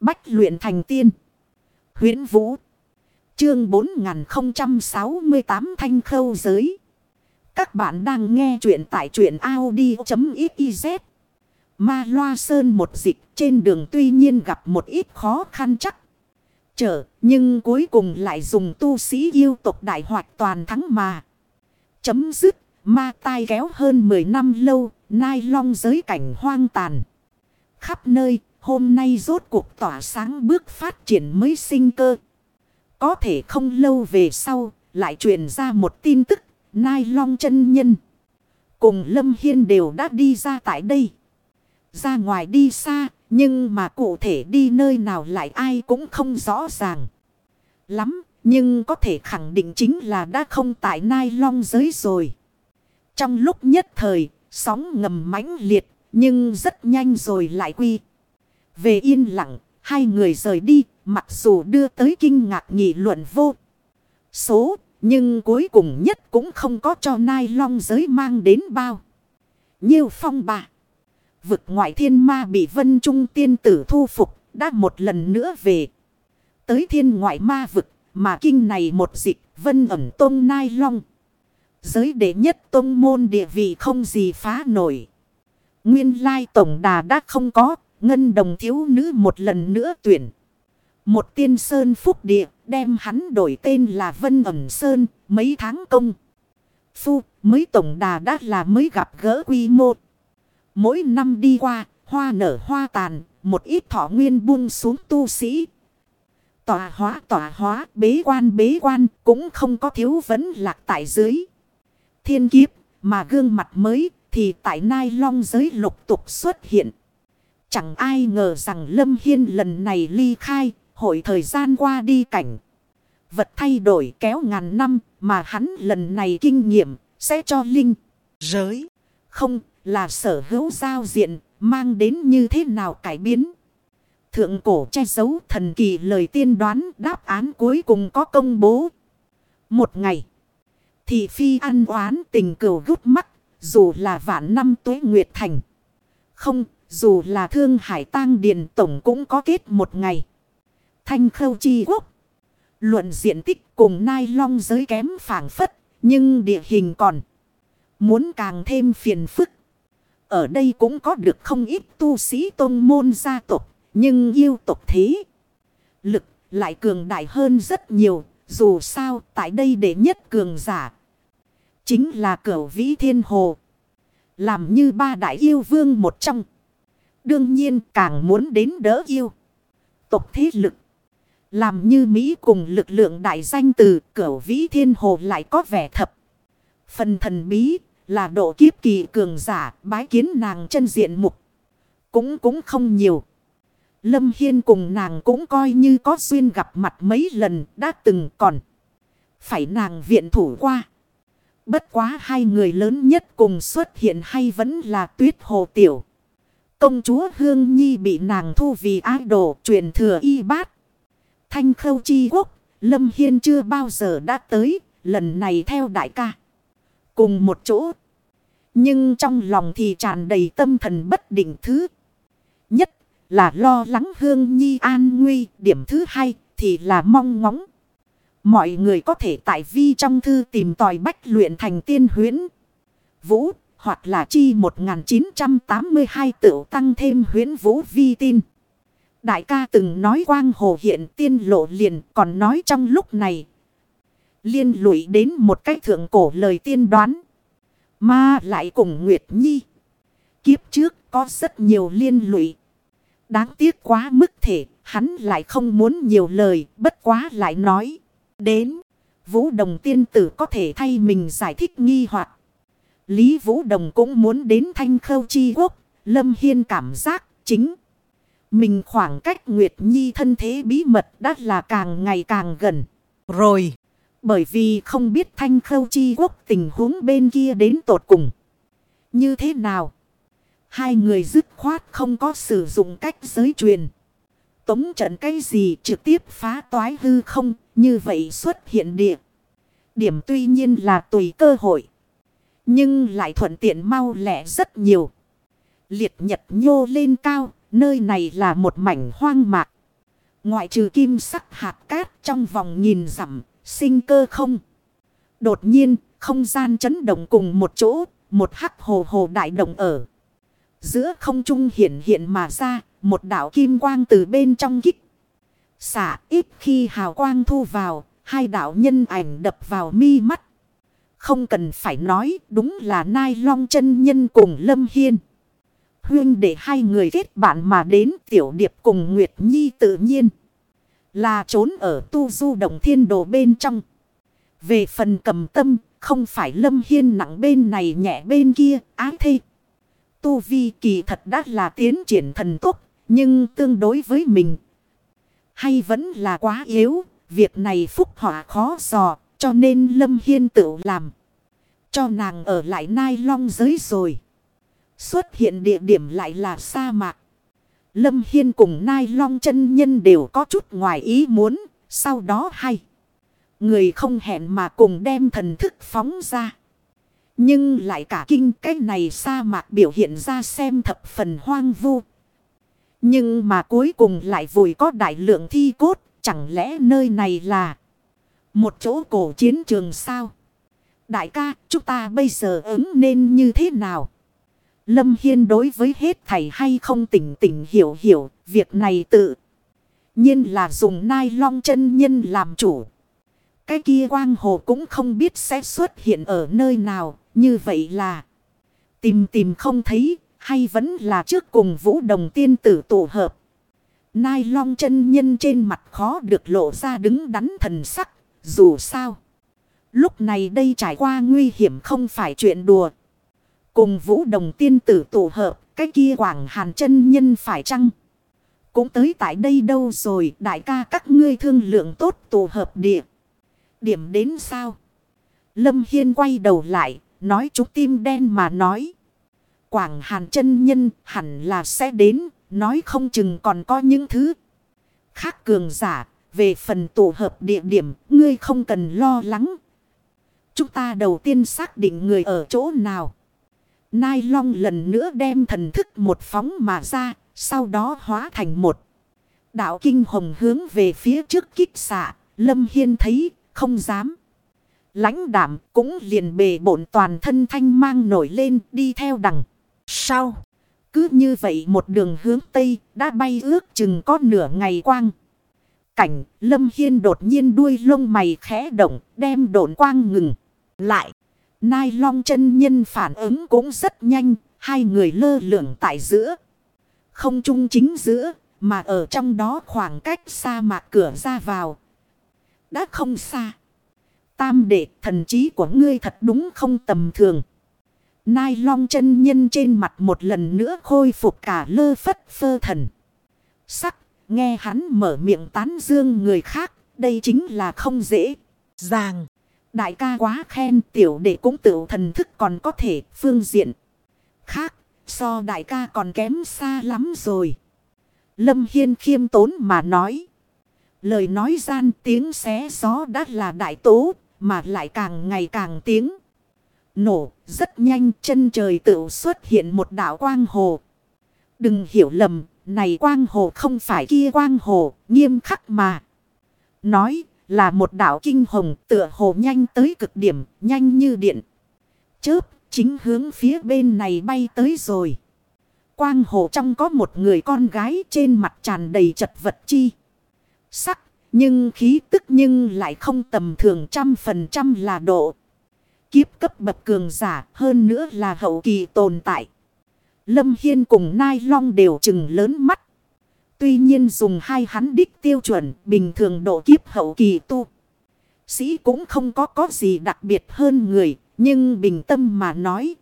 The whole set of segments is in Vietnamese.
Bách luyện thành tiên. huyễn Vũ. Chương 4068 Thanh Khâu Giới. Các bạn đang nghe truyện tại truyện Audi.xyz. Ma Loa Sơn một dịch trên đường tuy nhiên gặp một ít khó khăn chắc. Trở nhưng cuối cùng lại dùng tu sĩ yêu tộc đại hoạt toàn thắng mà. Chấm dứt, ma tai kéo hơn 10 năm lâu, nai long giới cảnh hoang tàn. Khắp nơi hôm nay rốt cuộc tỏa sáng bước phát triển mới sinh cơ. Có thể không lâu về sau lại truyền ra một tin tức nai long chân nhân. Cùng Lâm Hiên đều đã đi ra tại đây. Ra ngoài đi xa, nhưng mà cụ thể đi nơi nào lại ai cũng không rõ ràng. Lắm, nhưng có thể khẳng định chính là đã không tại nai long giới rồi. Trong lúc nhất thời, sóng ngầm mãnh liệt, nhưng rất nhanh rồi lại quy. Về yên lặng, hai người rời đi, mặc dù đưa tới kinh ngạc nghị luận vô. Số, nhưng cuối cùng nhất cũng không có cho nai long giới mang đến bao. Nhiêu phong bà Vực ngoại thiên ma bị vân trung tiên tử thu phục, đã một lần nữa về. Tới thiên ngoại ma vực, mà kinh này một dịch, vân ẩm tôn nai long. Giới đệ nhất tôn môn địa vị không gì phá nổi. Nguyên lai tổng đà đã không có, ngân đồng thiếu nữ một lần nữa tuyển. Một tiên sơn phúc địa, đem hắn đổi tên là Vân ẩm Sơn, mấy tháng công. Phu, mới tổng đà đã là mới gặp gỡ quy mô. Mỗi năm đi qua, hoa nở hoa tàn, một ít thọ nguyên buông xuống tu sĩ. Tòa hóa tòa hóa, bế quan bế quan, cũng không có thiếu vấn lạc tại dưới. Thiên kiếp, mà gương mặt mới, thì tại nai long giới lục tục xuất hiện. Chẳng ai ngờ rằng Lâm Hiên lần này ly khai, hội thời gian qua đi cảnh. Vật thay đổi kéo ngàn năm, mà hắn lần này kinh nghiệm, sẽ cho Linh, giới. Không, là sở hữu giao diện, mang đến như thế nào cải biến. Thượng cổ che giấu thần kỳ lời tiên đoán đáp án cuối cùng có công bố. Một ngày, thị phi ăn oán tình cừu gút mắt, dù là vạn năm tuế nguyệt thành. Không, dù là thương hải tang điền tổng cũng có kết một ngày. Thanh khâu chi quốc. Luận diện tích cùng nai long giới kém phản phất, nhưng địa hình còn. Muốn càng thêm phiền phức. Ở đây cũng có được không ít tu sĩ tôn môn gia tộc. Nhưng yêu tộc thế. Lực lại cường đại hơn rất nhiều. Dù sao tại đây để nhất cường giả. Chính là cửu vĩ thiên hồ. Làm như ba đại yêu vương một trong. Đương nhiên càng muốn đến đỡ yêu. Tộc thế lực. Làm như Mỹ cùng lực lượng đại danh từ cửu vĩ thiên hồ lại có vẻ thập. Phần thần bí là độ kiếp kỳ cường giả bái kiến nàng chân diện mục. Cũng cũng không nhiều. Lâm Hiên cùng nàng cũng coi như có duyên gặp mặt mấy lần đã từng còn. Phải nàng viện thủ qua. Bất quá hai người lớn nhất cùng xuất hiện hay vẫn là tuyết hồ tiểu. Công chúa Hương Nhi bị nàng thu vì ái đồ truyền thừa y bát. Thanh khâu chi quốc, Lâm Hiên chưa bao giờ đã tới, lần này theo đại ca. Cùng một chỗ. Nhưng trong lòng thì tràn đầy tâm thần bất định thứ. Nhất là lo lắng Hương Nhi an nguy. Điểm thứ hai thì là mong ngóng. Mọi người có thể tại vi trong thư tìm tòi bách luyện thành tiên huyến. Vũ hoặc là chi 1982 tựu tăng thêm huyến vũ vi tin. Đại ca từng nói quang hồ hiện tiên lộ liền còn nói trong lúc này. Liên lụy đến một cách thượng cổ lời tiên đoán. Mà lại cùng Nguyệt Nhi. Kiếp trước có rất nhiều liên lụy. Đáng tiếc quá mức thể, hắn lại không muốn nhiều lời, bất quá lại nói. Đến, Vũ Đồng tiên tử có thể thay mình giải thích nghi hoặc Lý Vũ Đồng cũng muốn đến thanh khâu chi quốc, Lâm Hiên cảm giác chính. Mình khoảng cách Nguyệt Nhi thân thế bí mật đã là càng ngày càng gần. Rồi. Bởi vì không biết thanh khâu chi quốc tình huống bên kia đến tột cùng. Như thế nào? Hai người dứt khoát không có sử dụng cách giới truyền. Tống trận cái gì trực tiếp phá toái hư không, như vậy xuất hiện địa. Điểm tuy nhiên là tùy cơ hội. Nhưng lại thuận tiện mau lẹ rất nhiều. Liệt nhật nhô lên cao, nơi này là một mảnh hoang mạc. Ngoại trừ kim sắc hạt cát trong vòng nhìn dặm, sinh cơ không. Đột nhiên, không gian chấn động cùng một chỗ, một hắc hồ hồ đại động ở. Giữa không trung hiện hiện mà ra, một đạo kim quang từ bên trong kích. Xả ít khi hào quang thu vào, hai đạo nhân ảnh đập vào mi mắt. Không cần phải nói, đúng là Nai Long chân nhân cùng Lâm Hiên. Huyên để hai người kết bạn mà đến tiểu điệp cùng Nguyệt Nhi tự nhiên. Là trốn ở tu du đồng thiên đồ bên trong. Về phần cầm tâm, không phải Lâm Hiên nặng bên này nhẹ bên kia, ái thê. Tu vi kỳ thật đã là tiến triển thần tốc, nhưng tương đối với mình. Hay vẫn là quá yếu, việc này phúc họa khó dò, cho nên Lâm Hiên tự làm. Cho nàng ở lại nai long giới rồi. Xuất hiện địa điểm lại là sa mạc. Lâm Hiên cùng Nai Long chân nhân đều có chút ngoài ý muốn, sau đó hay. Người không hẹn mà cùng đem thần thức phóng ra. Nhưng lại cả kinh cái này sa mạc biểu hiện ra xem thập phần hoang vu. Nhưng mà cuối cùng lại vùi có đại lượng thi cốt, chẳng lẽ nơi này là một chỗ cổ chiến trường sao? Đại ca, chúng ta bây giờ ứng nên như thế nào? Lâm Hiên đối với hết thầy hay không tỉnh tỉnh hiểu hiểu, việc này tự nhiên là dùng nai long chân nhân làm chủ. Cái kia quang hồ cũng không biết sẽ xuất hiện ở nơi nào, như vậy là tìm tìm không thấy, hay vẫn là trước cùng vũ đồng tiên tử tổ hợp. Nai long chân nhân trên mặt khó được lộ ra đứng đắn thần sắc, dù sao. Lúc này đây trải qua nguy hiểm không phải chuyện đùa. Cùng vũ đồng tiên tử tổ hợp, cái kia quảng hàn chân nhân phải chăng? Cũng tới tại đây đâu rồi, đại ca các ngươi thương lượng tốt tổ hợp địa. Điểm đến sao? Lâm Hiên quay đầu lại, nói chú tim đen mà nói. Quảng hàn chân nhân hẳn là sẽ đến, nói không chừng còn có những thứ khác cường giả. Về phần tổ hợp địa điểm, ngươi không cần lo lắng. Chúng ta đầu tiên xác định người ở chỗ nào. Nai long lần nữa đem thần thức một phóng mà ra, sau đó hóa thành một. Đạo kinh hồng hướng về phía trước kích xạ, Lâm Hiên thấy, không dám. lãnh đảm cũng liền bề bổn toàn thân thanh mang nổi lên đi theo đằng. Sau, cứ như vậy một đường hướng Tây đã bay ước chừng có nửa ngày quang. Cảnh Lâm Hiên đột nhiên đuôi lông mày khẽ động đem độn quang ngừng lại. Nai long chân nhân phản ứng cũng rất nhanh, hai người lơ lửng tại giữa. Không chung chính giữa, mà ở trong đó khoảng cách xa mạc cửa ra vào. Đã không xa. Tam đệ thần trí của ngươi thật đúng không tầm thường. Nai long chân nhân trên mặt một lần nữa khôi phục cả lơ phất phơ thần. Sắc, nghe hắn mở miệng tán dương người khác, đây chính là không dễ. Dàng. Đại ca quá khen tiểu đệ cũng tự thần thức còn có thể phương diện. Khác, so đại ca còn kém xa lắm rồi. Lâm Hiên khiêm tốn mà nói. Lời nói gian tiếng xé gió đã là đại tố, mà lại càng ngày càng tiếng. Nổ, rất nhanh chân trời tự xuất hiện một đảo quang hồ. Đừng hiểu lầm, này quang hồ không phải kia quang hồ, nghiêm khắc mà. Nói, là một đảo kinh hồng tựa hồ nhanh tới cực điểm, nhanh như điện. Chớp, chính hướng phía bên này bay tới rồi. Quang hồ trong có một người con gái trên mặt tràn đầy chật vật chi. Sắc, nhưng khí tức nhưng lại không tầm thường trăm phần trăm là độ. Kiếp cấp bậc cường giả hơn nữa là hậu kỳ tồn tại. Lâm Hiên cùng Nai Long đều chừng lớn mắt. Tuy nhiên dùng hai hắn đích tiêu chuẩn, bình thường độ kiếp hậu kỳ tu. Sĩ cũng không có có gì đặc biệt hơn người. Nhưng bình tâm mà nói.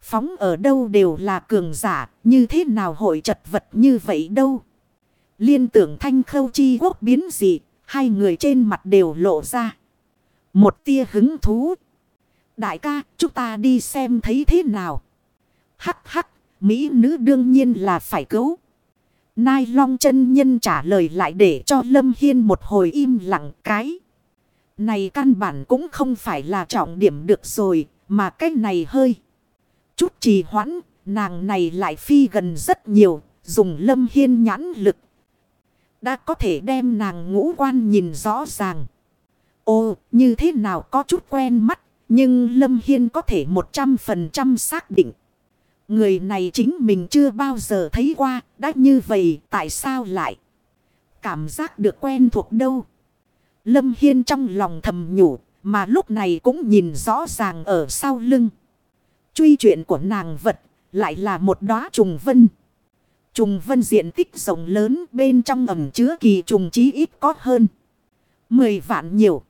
Phóng ở đâu đều là cường giả. Như thế nào hội chật vật như vậy đâu. Liên tưởng thanh khâu chi quốc biến dị. Hai người trên mặt đều lộ ra. Một tia hứng thú. Đại ca, chúng ta đi xem thấy thế nào. Hắc hắc. Mỹ nữ đương nhiên là phải cứu. Nai long chân nhân trả lời lại để cho Lâm Hiên một hồi im lặng cái. Này căn bản cũng không phải là trọng điểm được rồi, mà cái này hơi. Chút trì hoãn, nàng này lại phi gần rất nhiều, dùng Lâm Hiên nhãn lực. Đã có thể đem nàng ngũ quan nhìn rõ ràng. Ồ, như thế nào có chút quen mắt. Nhưng Lâm Hiên có thể 100% xác định. Người này chính mình chưa bao giờ thấy qua. Đã như vậy tại sao lại? Cảm giác được quen thuộc đâu. Lâm Hiên trong lòng thầm nhủ. Mà lúc này cũng nhìn rõ ràng ở sau lưng. Truy chuyện của nàng vật lại là một đóa trùng vân. Trùng vân diện tích rộng lớn bên trong ẩm chứa kỳ trùng chí ít có hơn. 10 vạn nhiều.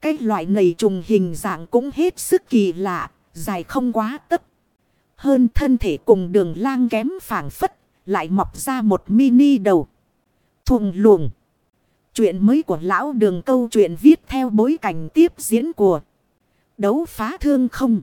Cái loại này trùng hình dạng cũng hết sức kỳ lạ, dài không quá tấp. Hơn thân thể cùng đường lang kém phản phất, lại mọc ra một mini đầu. Thùng luồng. Chuyện mới của lão đường câu chuyện viết theo bối cảnh tiếp diễn của đấu phá thương không.